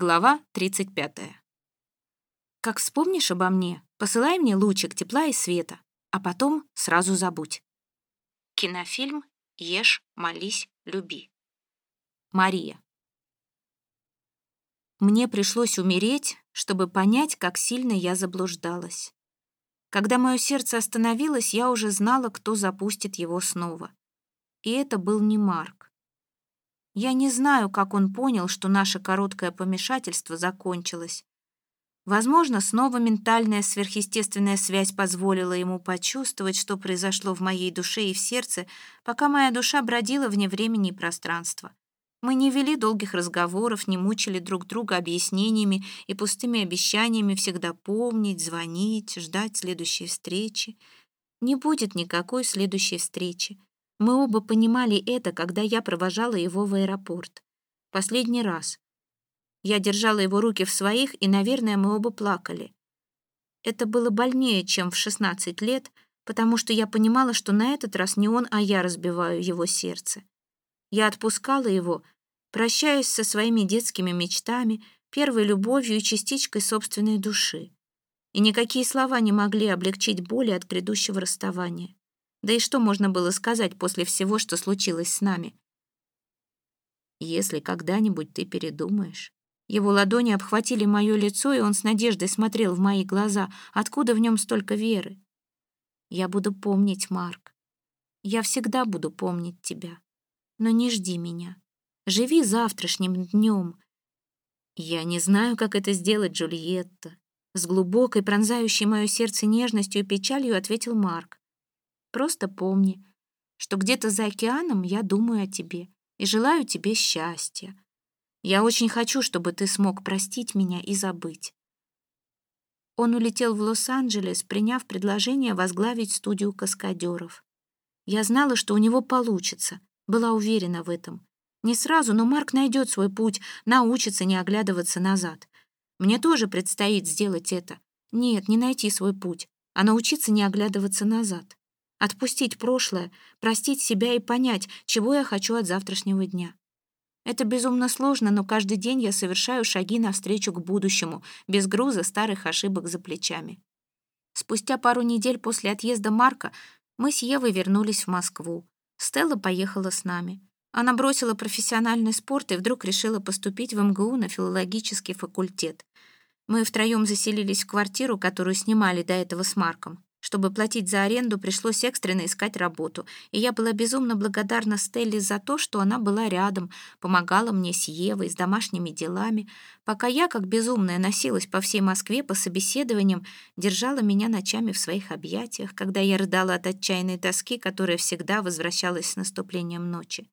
Глава 35. Как вспомнишь обо мне, посылай мне лучик тепла и света, а потом сразу забудь. Кинофильм «Ешь, молись, люби». Мария. Мне пришлось умереть, чтобы понять, как сильно я заблуждалась. Когда мое сердце остановилось, я уже знала, кто запустит его снова. И это был не Марк. Я не знаю, как он понял, что наше короткое помешательство закончилось. Возможно, снова ментальная сверхъестественная связь позволила ему почувствовать, что произошло в моей душе и в сердце, пока моя душа бродила вне времени и пространства. Мы не вели долгих разговоров, не мучили друг друга объяснениями и пустыми обещаниями всегда помнить, звонить, ждать следующей встречи. Не будет никакой следующей встречи. Мы оба понимали это, когда я провожала его в аэропорт. Последний раз. Я держала его руки в своих, и, наверное, мы оба плакали. Это было больнее, чем в 16 лет, потому что я понимала, что на этот раз не он, а я разбиваю его сердце. Я отпускала его, прощаясь со своими детскими мечтами, первой любовью и частичкой собственной души. И никакие слова не могли облегчить боли от грядущего расставания. Да и что можно было сказать после всего, что случилось с нами? Если когда-нибудь ты передумаешь... Его ладони обхватили мое лицо, и он с надеждой смотрел в мои глаза. Откуда в нем столько веры? Я буду помнить, Марк. Я всегда буду помнить тебя. Но не жди меня. Живи завтрашним днем. Я не знаю, как это сделать, Джульетта. С глубокой, пронзающей мое сердце нежностью и печалью ответил Марк. Просто помни, что где-то за океаном я думаю о тебе и желаю тебе счастья. Я очень хочу, чтобы ты смог простить меня и забыть. Он улетел в Лос-Анджелес, приняв предложение возглавить студию каскадеров. Я знала, что у него получится, была уверена в этом. Не сразу, но Марк найдет свой путь, научится не оглядываться назад. Мне тоже предстоит сделать это. Нет, не найти свой путь, а научиться не оглядываться назад. Отпустить прошлое, простить себя и понять, чего я хочу от завтрашнего дня. Это безумно сложно, но каждый день я совершаю шаги навстречу к будущему, без груза старых ошибок за плечами. Спустя пару недель после отъезда Марка мы с Евой вернулись в Москву. Стелла поехала с нами. Она бросила профессиональный спорт и вдруг решила поступить в МГУ на филологический факультет. Мы втроем заселились в квартиру, которую снимали до этого с Марком. Чтобы платить за аренду, пришлось экстренно искать работу, и я была безумно благодарна Стелле за то, что она была рядом, помогала мне с Евой, с домашними делами, пока я, как безумная, носилась по всей Москве по собеседованиям, держала меня ночами в своих объятиях, когда я рыдала от отчаянной тоски, которая всегда возвращалась с наступлением ночи.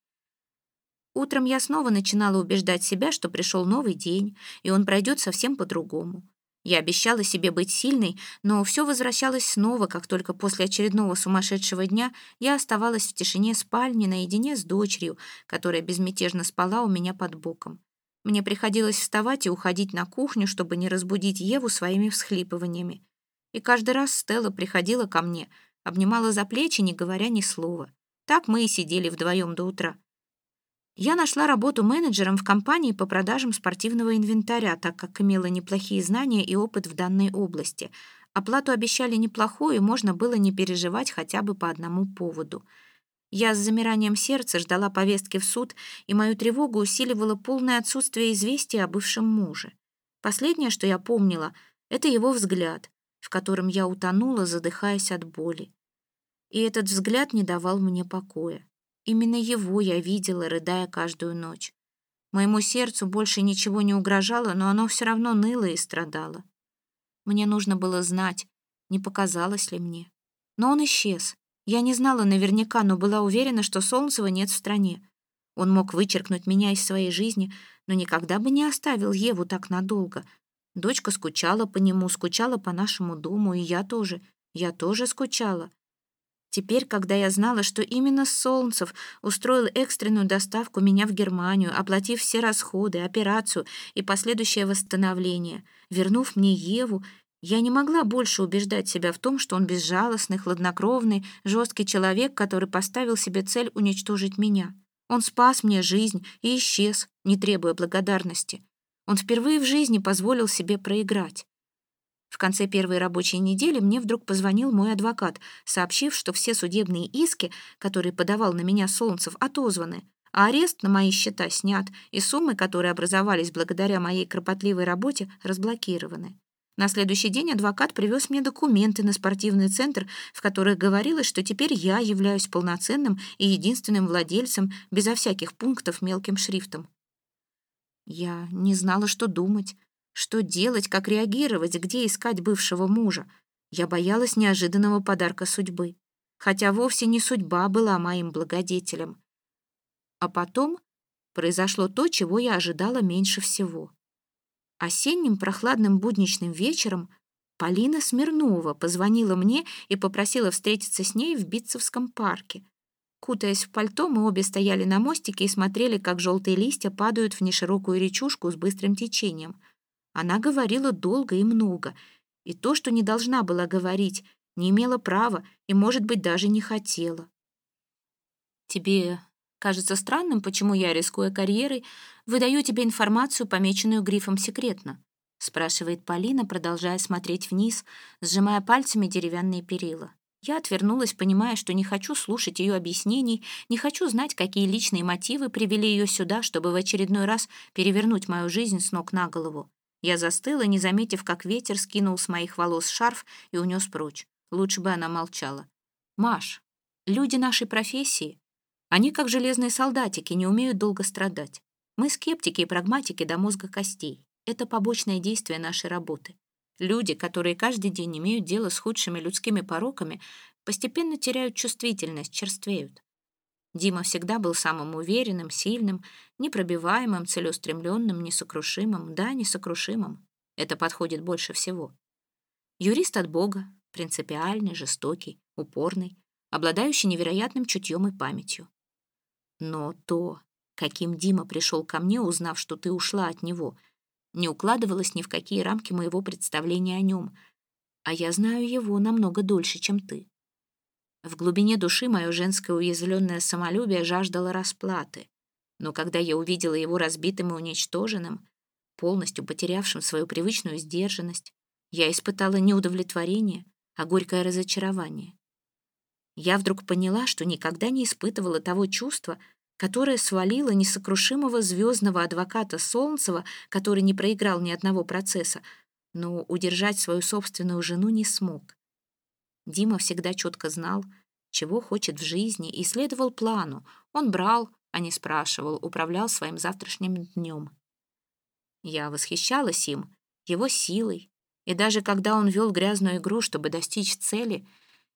Утром я снова начинала убеждать себя, что пришел новый день, и он пройдет совсем по-другому. Я обещала себе быть сильной, но все возвращалось снова, как только после очередного сумасшедшего дня я оставалась в тишине спальни наедине с дочерью, которая безмятежно спала у меня под боком. Мне приходилось вставать и уходить на кухню, чтобы не разбудить Еву своими всхлипываниями. И каждый раз Стелла приходила ко мне, обнимала за плечи, не говоря ни слова. Так мы и сидели вдвоем до утра. Я нашла работу менеджером в компании по продажам спортивного инвентаря, так как имела неплохие знания и опыт в данной области. Оплату обещали неплохую, и можно было не переживать хотя бы по одному поводу. Я с замиранием сердца ждала повестки в суд, и мою тревогу усиливало полное отсутствие известия о бывшем муже. Последнее, что я помнила, это его взгляд, в котором я утонула, задыхаясь от боли. И этот взгляд не давал мне покоя. Именно его я видела, рыдая каждую ночь. Моему сердцу больше ничего не угрожало, но оно все равно ныло и страдало. Мне нужно было знать, не показалось ли мне. Но он исчез. Я не знала наверняка, но была уверена, что Солнцева нет в стране. Он мог вычеркнуть меня из своей жизни, но никогда бы не оставил Еву так надолго. Дочка скучала по нему, скучала по нашему дому, и я тоже. Я тоже скучала. Теперь, когда я знала, что именно Солнцев устроил экстренную доставку меня в Германию, оплатив все расходы, операцию и последующее восстановление, вернув мне Еву, я не могла больше убеждать себя в том, что он безжалостный, хладнокровный, жесткий человек, который поставил себе цель уничтожить меня. Он спас мне жизнь и исчез, не требуя благодарности. Он впервые в жизни позволил себе проиграть. В конце первой рабочей недели мне вдруг позвонил мой адвокат, сообщив, что все судебные иски, которые подавал на меня Солнцев, отозваны, а арест на мои счета снят, и суммы, которые образовались благодаря моей кропотливой работе, разблокированы. На следующий день адвокат привез мне документы на спортивный центр, в которых говорилось, что теперь я являюсь полноценным и единственным владельцем, безо всяких пунктов мелким шрифтом. Я не знала, что думать, что делать, как реагировать, где искать бывшего мужа. Я боялась неожиданного подарка судьбы, хотя вовсе не судьба была моим благодетелем. А потом произошло то, чего я ожидала меньше всего. Осенним прохладным будничным вечером Полина Смирнова позвонила мне и попросила встретиться с ней в Битцевском парке. Кутаясь в пальто, мы обе стояли на мостике и смотрели, как желтые листья падают в неширокую речушку с быстрым течением. Она говорила долго и много, и то, что не должна была говорить, не имела права и, может быть, даже не хотела. «Тебе кажется странным, почему я, рискуя карьерой, выдаю тебе информацию, помеченную грифом «секретно», спрашивает Полина, продолжая смотреть вниз, сжимая пальцами деревянные перила. Я отвернулась, понимая, что не хочу слушать ее объяснений, не хочу знать, какие личные мотивы привели ее сюда, чтобы в очередной раз перевернуть мою жизнь с ног на голову. Я застыла, не заметив, как ветер скинул с моих волос шарф и унес прочь. Лучше бы она молчала. «Маш, люди нашей профессии, они как железные солдатики, не умеют долго страдать. Мы скептики и прагматики до мозга костей. Это побочное действие нашей работы. Люди, которые каждый день имеют дело с худшими людскими пороками, постепенно теряют чувствительность, черствеют. Дима всегда был самым уверенным, сильным, непробиваемым, целеустремленным, несокрушимым. Да, несокрушимым. Это подходит больше всего. Юрист от Бога, принципиальный, жестокий, упорный, обладающий невероятным чутьем и памятью. Но то, каким Дима пришел ко мне, узнав, что ты ушла от него — не укладывалось ни в какие рамки моего представления о нем, а я знаю его намного дольше, чем ты. В глубине души мое женское уязвленное самолюбие жаждало расплаты, но когда я увидела его разбитым и уничтоженным, полностью потерявшим свою привычную сдержанность, я испытала не удовлетворение, а горькое разочарование. Я вдруг поняла, что никогда не испытывала того чувства, которая свалила несокрушимого звездного адвоката Солнцева, который не проиграл ни одного процесса, но удержать свою собственную жену не смог. Дима всегда четко знал, чего хочет в жизни, и следовал плану. Он брал, а не спрашивал, управлял своим завтрашним днем. Я восхищалась им, его силой, и даже когда он вел грязную игру, чтобы достичь цели,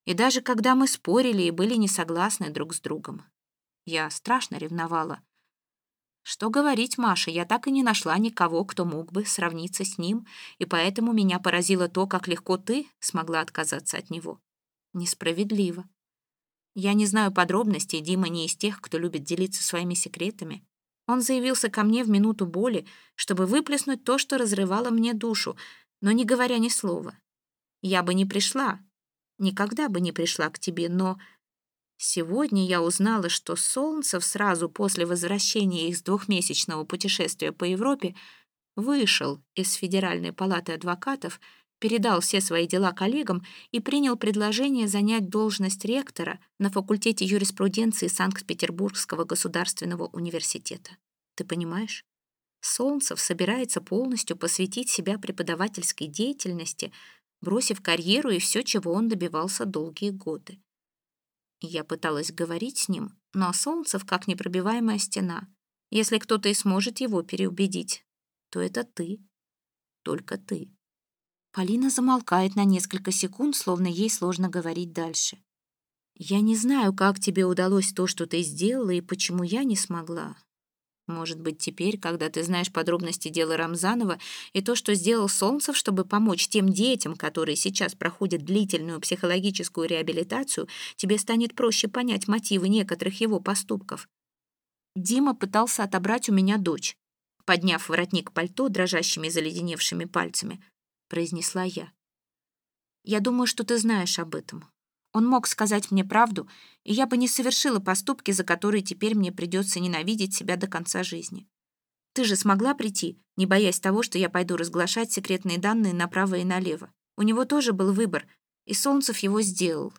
и даже когда мы спорили и были не согласны друг с другом. Я страшно ревновала. Что говорить, Маша, я так и не нашла никого, кто мог бы сравниться с ним, и поэтому меня поразило то, как легко ты смогла отказаться от него. Несправедливо. Я не знаю подробностей, Дима не из тех, кто любит делиться своими секретами. Он заявился ко мне в минуту боли, чтобы выплеснуть то, что разрывало мне душу, но не говоря ни слова. Я бы не пришла, никогда бы не пришла к тебе, но Сегодня я узнала, что Солнцев сразу после возвращения с двухмесячного путешествия по Европе вышел из Федеральной палаты адвокатов, передал все свои дела коллегам и принял предложение занять должность ректора на факультете юриспруденции Санкт-Петербургского государственного университета. Ты понимаешь? Солнцев собирается полностью посвятить себя преподавательской деятельности, бросив карьеру и все, чего он добивался долгие годы. Я пыталась говорить с ним, но Солнцев как непробиваемая стена. Если кто-то и сможет его переубедить, то это ты. Только ты. Полина замолкает на несколько секунд, словно ей сложно говорить дальше. «Я не знаю, как тебе удалось то, что ты сделала, и почему я не смогла. Может быть, теперь, когда ты знаешь подробности дела Рамзанова и то, что сделал Солнцев, чтобы помочь тем детям, которые сейчас проходят длительную психологическую реабилитацию, тебе станет проще понять мотивы некоторых его поступков. Дима пытался отобрать у меня дочь. Подняв воротник пальто дрожащими заледеневшими пальцами, произнесла я. «Я думаю, что ты знаешь об этом. Он мог сказать мне правду, и я бы не совершила поступки, за которые теперь мне придется ненавидеть себя до конца жизни. Ты же смогла прийти, не боясь того, что я пойду разглашать секретные данные направо и налево. У него тоже был выбор, и Солнцев его сделал.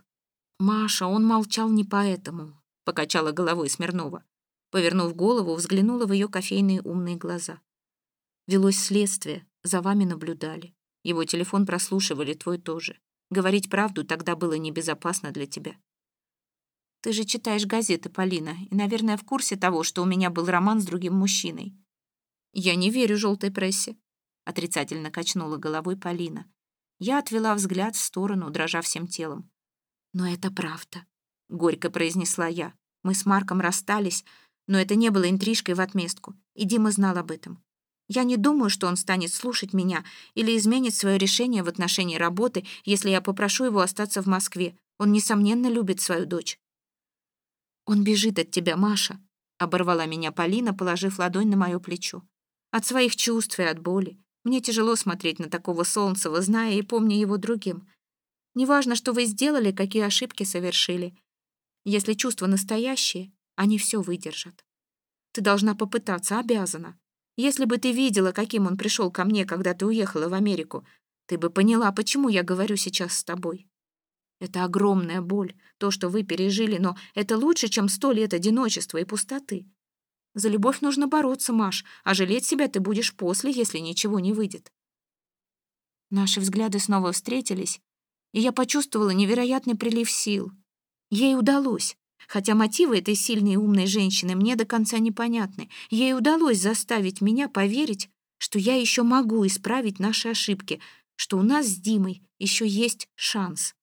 «Маша, он молчал не поэтому», — покачала головой Смирнова. Повернув голову, взглянула в ее кофейные умные глаза. «Велось следствие, за вами наблюдали. Его телефон прослушивали, твой тоже. Говорить правду тогда было небезопасно для тебя. Ты же читаешь газеты, Полина, и, наверное, в курсе того, что у меня был роман с другим мужчиной. Я не верю желтой прессе, отрицательно качнула головой Полина. Я отвела взгляд в сторону, дрожа всем телом. Но это правда, горько произнесла я. Мы с Марком расстались, но это не было интрижкой в отместку, и Дима знал об этом. Я не думаю, что он станет слушать меня или изменит свое решение в отношении работы, если я попрошу его остаться в Москве. Он, несомненно, любит свою дочь. «Он бежит от тебя, Маша», — оборвала меня Полина, положив ладонь на мое плечо. «От своих чувств и от боли. Мне тяжело смотреть на такого Солнцева, зная и помня его другим. Неважно, что вы сделали, какие ошибки совершили. Если чувства настоящие, они все выдержат. Ты должна попытаться, обязана. Если бы ты видела, каким он пришел ко мне, когда ты уехала в Америку, ты бы поняла, почему я говорю сейчас с тобой. Это огромная боль, то, что вы пережили, но это лучше, чем сто лет одиночества и пустоты. За любовь нужно бороться, Маш, а жалеть себя ты будешь после, если ничего не выйдет. Наши взгляды снова встретились, и я почувствовала невероятный прилив сил. Ей удалось, хотя мотивы этой сильной и умной женщины мне до конца непонятны. Ей удалось заставить меня поверить, что я еще могу исправить наши ошибки, что у нас с Димой еще есть шанс.